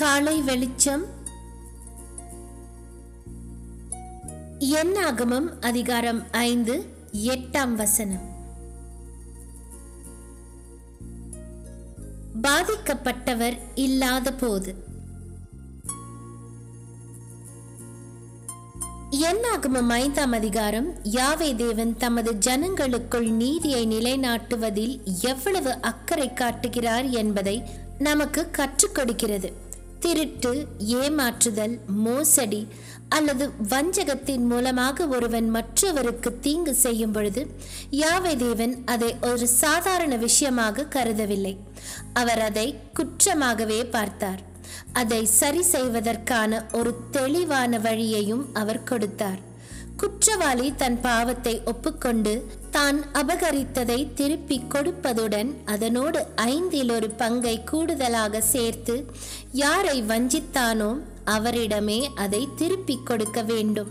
காலை வெளிச்சம். என்னாகமம் அதிகாரம் ஐந்து எட்டாம் வசனம். பாதிக்கப்பட்டவர் இல்லாத போது என்னாகமம் ஐந்தாம் அதிகாரம் யாவே தேவன் தமது ஜனங்களுக்குள் நீதியை நிலைநாட்டுவதில் எவ்வளவு அக்கறை காட்டுகிறார் என்பதை நமக்கு கற்றுக் கொடுக்கிறது. திருட்டு ஏமாற்றுதல் மோசடி அல்லது வஞ்சகத்தின் மூலமாக ஒருவன் மற்றவருக்கு தீங்கு செய்யும் பொழுது யாவை தேவன் அதை ஒரு சாதாரண விஷயமாக கருதவில்லை. அவர் அதை குற்றமாகவே பார்த்தார். அதை சரி செய்வதற்கான ஒரு தெளிவான வழியையும் அவர் கொடுத்தார். குற்றவாளி தன் பாவத்தை ஒப்புக்கொண்டு தான் அபகரித்ததை திருப்பி கொடுப்பதுடன் அதனோடு ஐந்தில் ஒரு பங்கை கூடுதலாக சேர்த்து யாரை வஞ்சித்தானோ அவரிடமே அதை திருப்பி கொடுக்க வேண்டும்.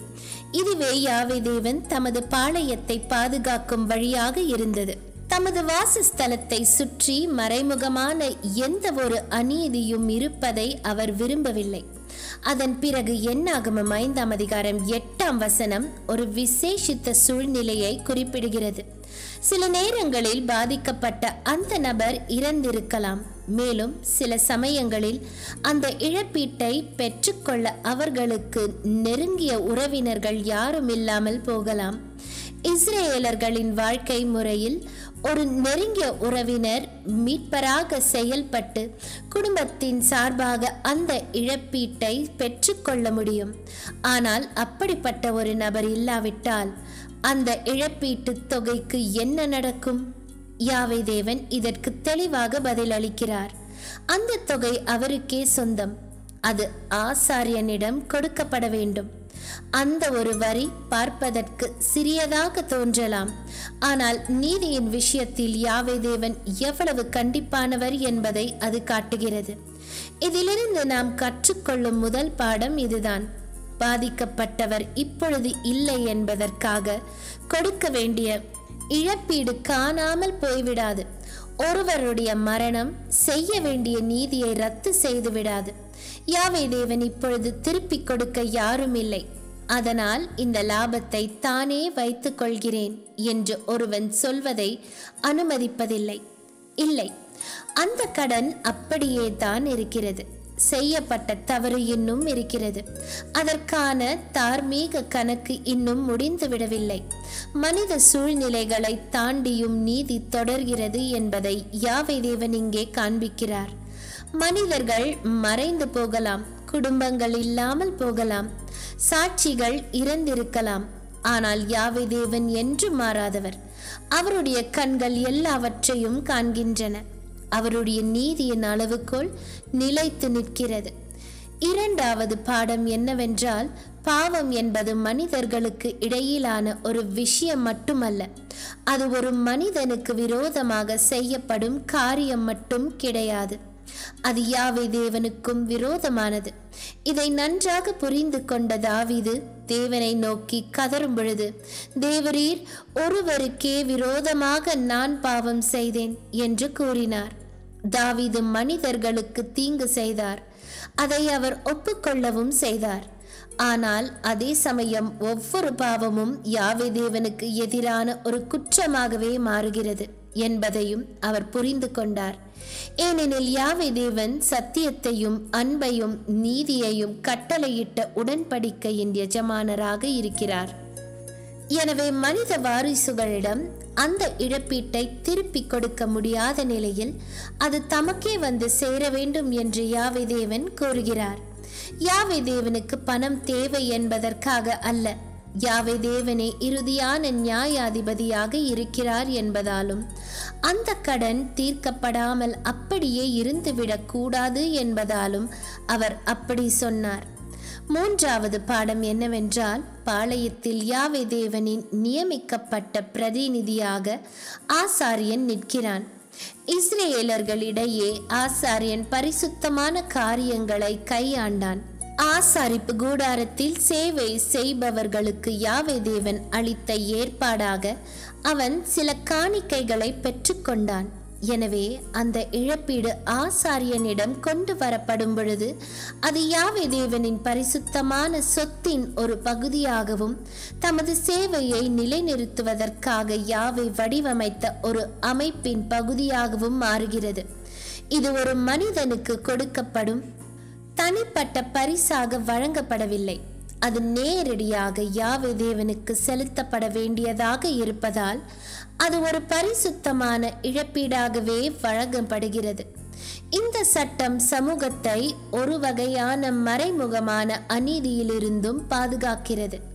இதுவே யாவைதேவன் தமது பாளையத்தை பாதுகாக்கும் வழியாக இருந்தது. தமது வாசஸ்தலத்தை சுற்றி மறைமுகமான எந்த ஒரு அநீதியும் இருப்பதை அவர் விரும்பவில்லை. அதன் பிறகு என்னாகமம் ஐந்தாம் அதிகாரம் எட்டாம் வசனம் ஒரு விசேஷித்த சூழ்நிலையை குறிப்பிடுகிறது. சில நேரங்களில் பாதிக்கப்பட்ட அந்த நபர் இறந்திருக்கலாம். மேலும் சில சமயங்களில் அந்த இழப்பீட்டை பெற்றுக்கொள்ள அவர்களுக்கு நெருங்கிய உறவினர்கள் யாரும் இல்லாமல் போகலாம். இஸ்ரேலர்களின் வாழ்க்கை முறையில் ஒரு நெருங்கிய உறவினர் மீட்பராக செயல்பட்டு குடும்பத்தின் சார்பாக அந்த இழப்பீட்டை பெற்றுக்கொள்ள முடியும். ஆனால் அப்படிப்பட்ட ஒரு நபர் இல்லாவிட்டால் அந்த இழப்பீட்டு தொகைக்கு என்ன நடக்கும்? யாவை தேவன் இதற்கு தெளிவாக பதிலளிக்கிறார். அந்த தொகை அவருக்கே சொந்தம். அது ஆசாரியனிடம் கொடுக்கப்பட வேண்டும். அந்த ஒரு வரி பார்ப்பதற்கு சிறியதாக தோன்றலாம். ஆனால் நீதியின் விஷயத்தில் யாவை தேவன் எவ்வளவு கண்டிப்பானவர் என்பதை அது காட்டுகிறது. இதிலிருந்து நாம் கற்றுக்கொள்ளும் முதல் பாடம் இதுதான். பாதிக்கப்பட்டவர் இப்பொழுது இல்லை என்பதற்காக கொடுக்க வேண்டிய இழப்பீடு காணாமல் போய்விடாது. ஒருவருடைய மரணம் செய்ய வேண்டிய நீதியை ரத்து செய்து விடாது. யாவை தேவன் இப்பொழுது திருப்பிக் கொடுக்க யாரும் இல்லை அதனால் இந்த லாபத்தை தானே வைத்துக் கொள்கிறேன் என்று ஒருவன் சொல்வதை அனுமதிப்பதில்லை. இல்லை. அந்த கடன் அப்படியே தான் இருக்கிறது. செய்யப்பட்ட தவறு இன்னும் இருக்கிறது. அதற்கான தார்மீக கணக்கு இன்னும் முடிந்து விடவில்லை. மனித சூழ்நிலைகளை தாண்டியும் நீதி தொடர்கிறது என்பதை யாவை தேவன் இங்கே காண்பிக்கிறார்? மனிதர்கள் மறைந்து போகலாம் குடும்பங்கள் இல்லாமல் போகலாம் சாட்சிகள் இறந்திருக்கலாம். ஆனால் யாவை தேவன் என்று மாறாதவர். அவருடைய கண்கள் எல்லாவற்றையும் காண்கின்றன. அவருடைய நீதியின் அளவுக்குள் நிலைத்து நிற்கிறது. இரண்டாவது பாடம் என்னவென்றால் பாவம் என்பது மனிதர்களுக்கு இடையிலான ஒரு விஷயம் மட்டுமல்ல அது ஒரு மனிதனுக்கு விரோதமாக செய்யப்படும் காரியம் மட்டும் கிடையாது. அது யாவை தேவனுக்கும் விரோதமானது? இதை நன்றாக புரிந்து கொண்ட தாவிது தேவனை நோக்கி கதறும் பொழுது தேவரீர் ஒருவருக்கே விரோதமாக நான் பாவம் செய்தேன் என்று கூறினார். தாவிது மனிதர்களுக்கு தீங்கு செய்தார். அதை அவர் ஒப்புக்கொள்ளவும் செய்தார். ஆனால் அதே சமயம் ஒவ்வொரு பாவமும் யாவே தேவனுக்கு எதிரான ஒரு குற்றமாகவே மாறுகிறது என்பதையும் அவர் புரிந்து கொண்டார். ஏனெனில் யாவை தேவன் சத்தியத்தையும் அன்பையும் நீதியையும் கட்டளையிட்ட உடன்படிக்கையின் எஜமானராக இருக்கிறார். எனவே மனித வாரிசுகளிடம் அந்த இழப்பீட்டை திருப்பிக் கொடுக்க முடியாத நிலையில் அது தமக்கே வந்து சேர வேண்டும் என்று யாவை தேவன் கூறுகிறார். யாவை தேவனுக்கு பணம் தேவை என்பதற்காக அல்ல. யாவை தேவனே இறுதியான நியாயாதிபதியாக இருக்கிறார் என்பதாலும் அந்த கடன் தீர்க்கப்படாமல் அப்படியே இருந்துவிடக் கூடாது என்பதாலும் அவர் அப்படி சொன்னார். மூன்றாவது பாடம் என்னவென்றால் பாளையத்தில் யாவை தேவனின் நியமிக்கப்பட்ட பிரதிநிதியாக ஆசாரியன் நிற்கிறான். இஸ்ரேலர்களிடையே ஆசாரியன் பரிசுத்தமான காரியங்களை கையாண்டான். ஆசாரிப்பு கூடாரத்தில் சேவை செய்பவர்களுக்கு யாவை தேவன் அளித்த ஏற்பாடாக அவன் சில காணிக்கைகளை பெற்றுக்கொண்டான். எனவே அந்த இழப்பீடு ஆசாரியனிடம் கொண்டு வரப்படும் பொழுது அது யாவே தேவனின் பரிசுத்தமான சொத்தின் ஒரு பகுதியாகவும் தமது சேவையை நிலைநிறுத்துவதற்காக யாவை வடிவமைத்த ஒரு அமைப்பின் பகுதியாகவும் மாறுகிறது. இது ஒரு மனிதனுக்கு கொடுக்கப்படும் தனிப்பட்ட பரிசாக வழங்கப்படவில்லை. அது நேரடியாக யாவே தேவனுக்கு செலுத்தப்பட வேண்டியதாக இருப்பதால் அது ஒரு பரிசுத்தமான இழப்பீடாகவே வழங்கப்படுகிறது. இந்த சட்டம் சமூகத்தை ஒரு வகையான மறைமுகமான அநீதியிலிருந்தும் பாதுகாக்கிறது.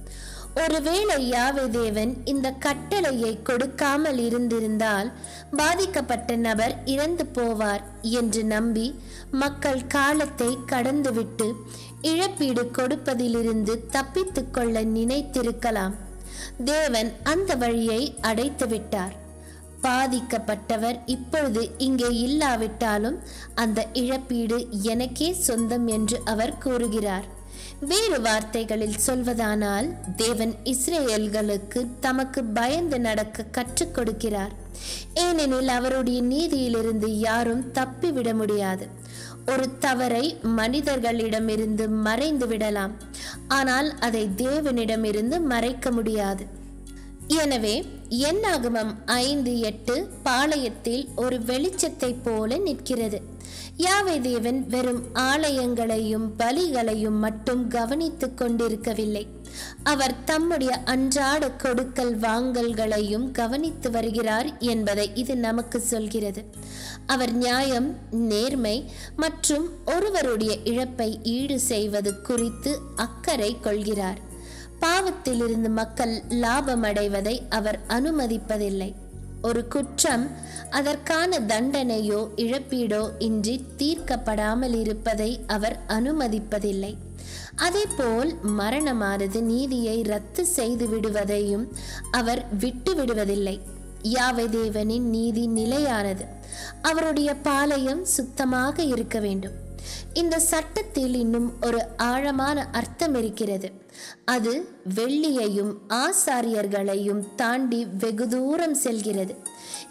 ஒருவேளை யாவே தேவன் இந்த கட்டளையை கொடுக்காமல் இருந்திருந்தால் பாதிக்கப்பட்ட நபர் இறந்து போவார் என்று நம்பி மக்கள் காலத்தை கடந்துவிட்டு இழப்பீடு கொடுப்பதிலிருந்து தப்பித்துக் கொள்ள நினைத்திருக்கலாம். தேவன் அந்த வழியை அடைத்து விட்டார் பாதிக்கப்பட்டவர் இப்பொழுது இங்கே இல்லாவிட்டாலும் அந்த இழப்பீடு எனக்கே சொந்தம் என்று அவர் கூறுகிறார். வேறு வார்த்தைகளில் சொல்வதானால் தேவன் இஸ்ரேல்களுக்கு தமக்கு பயந்து நடக்க கற்றுக் கொடுக்கிறார். ஏனெனில் அவருடைய நீதியிலிருந்து யாரும் தப்பிவிட முடியாது. ஒரு தவறை மனிதர்களிடமிருந்து மறைந்து விடலாம். ஆனால் அதை தேவனிடமிருந்து மறைக்க முடியாது. எனவே என்னாகமம் ஐந்து எட்டு பாளையத்தில் ஒரு வெளிச்சத்தை போல நிற்கிறது. யாவை தேவன் வெறும் ஆலயங்களையும் பலிகளையும் மட்டும் கவனித்துக் கொண்டிருக்கவில்லை. அவர் தம்முடைய அன்றாட கொடுக்கல் வாங்கல்களையும் கவனித்து வருகிறார் என்பதை இது நமக்கு சொல்கிறது. அவர் நியாயம் நேர்மை மற்றும் ஒருவருடைய இழப்பை ஈடு செய்வது குறித்து அக்கறை கொள்கிறார். பாவத்திலிருந்து மக்கள் லாபம் அடைவதை அவர் அனுமதிப்பதில்லை. ஒரு குற்றம் அதற்கான தண்டனையோ இழப்பீடோ இன்றி தீர்க்கப்படாமல் இருப்பதை அவர் அனுமதிப்பதில்லை. அதேபோல் மரணமானது நீதியை ரத்து செய்து விடுவதையும் அவர் விட்டு விடுவதில்லை. யாவை தேவனின் நீதி நிலையானது? அவருடைய பாளையம் சுத்தமாக இருக்க வேண்டும். இந்த சட்டத்தில் இன்னும் ஒரு ஆழமான அர்த்தம் இருக்கிறது அது வெள்ளியையும் ஆசாரியர்களையும் தாண்டி வெகு தூரம் செல்கிறது.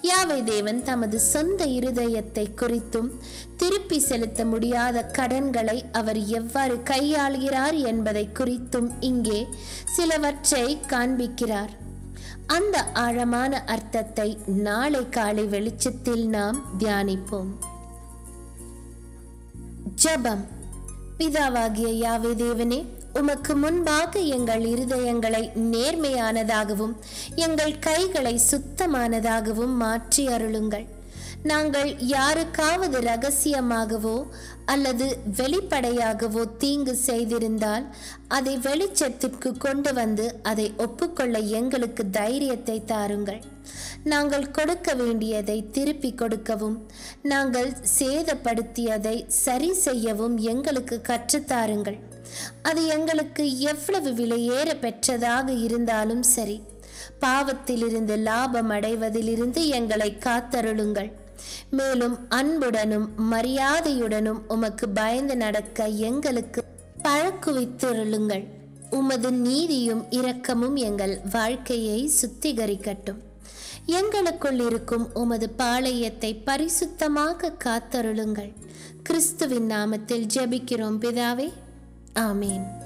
யாவை தேவன் தமது சொந்த இருதயத்தை குறித்தும் திருப்பி செலுத்த முடியாத கடன்களை அவர் எவ்வாறு கையாளுகிறார் என்பதை குறித்தும் இங்கே சிலவற்றை காண்பிக்கிறார். அந்த ஆழமான அர்த்தத்தை நாளை காலை வெளிச்சத்தில் நாம் தியானிப்போம். ஜபம். பிதாவாகிய யாவே தேவனே உமக்கு முன்பாக எங்கள் இருதயங்களை நேர்மையானதாகவும் எங்கள் கைகளை சுத்தமானதாகவும் மாற்றி அருளுங்கள். நாங்கள் யாருக்காவது ரகசியமாகவோ அல்லது வெளிப்படையாகவோ தீங்கு செய்திருந்தால் அதை வெளிச்சத்திற்கு கொண்டு வந்து அதை ஒப்புக்கொள்ள எங்களுக்கு தைரியத்தை தாருங்கள். நாங்கள் கொடுக்க வேண்டியதை திருப்பி கொடுக்கவும் நாங்கள் சேதப்படுத்தியதை சரி செய்யவும் எங்களுக்கு கற்றுத்தாருங்கள் அது எங்களுக்கு எவ்வளவு விலையேற பெற்றதாக இருந்தாலும் சரி பாவத்திலிருந்து லாபம் அடைவதிலிருந்து எங்களை காத்தருளுங்கள். மேலும் அன்புடனும் மரியாதையுடனும் உமக்கு பயந்து நடக்க எங்களுக்கு பழக்குவித்தருளுங்கள். உமது நீதியும் இரக்கமும் எங்கள் வாழ்க்கையை சுத்திகரிக்கட்டும். எங்களுக்குள் இருக்கும் உமது பாளையத்தை பரிசுத்தமாக காத்தருளுங்கள். கிறிஸ்துவின் நாமத்தில் ஜெபிக்கிறோம் பிதாவே. ஆமேன்.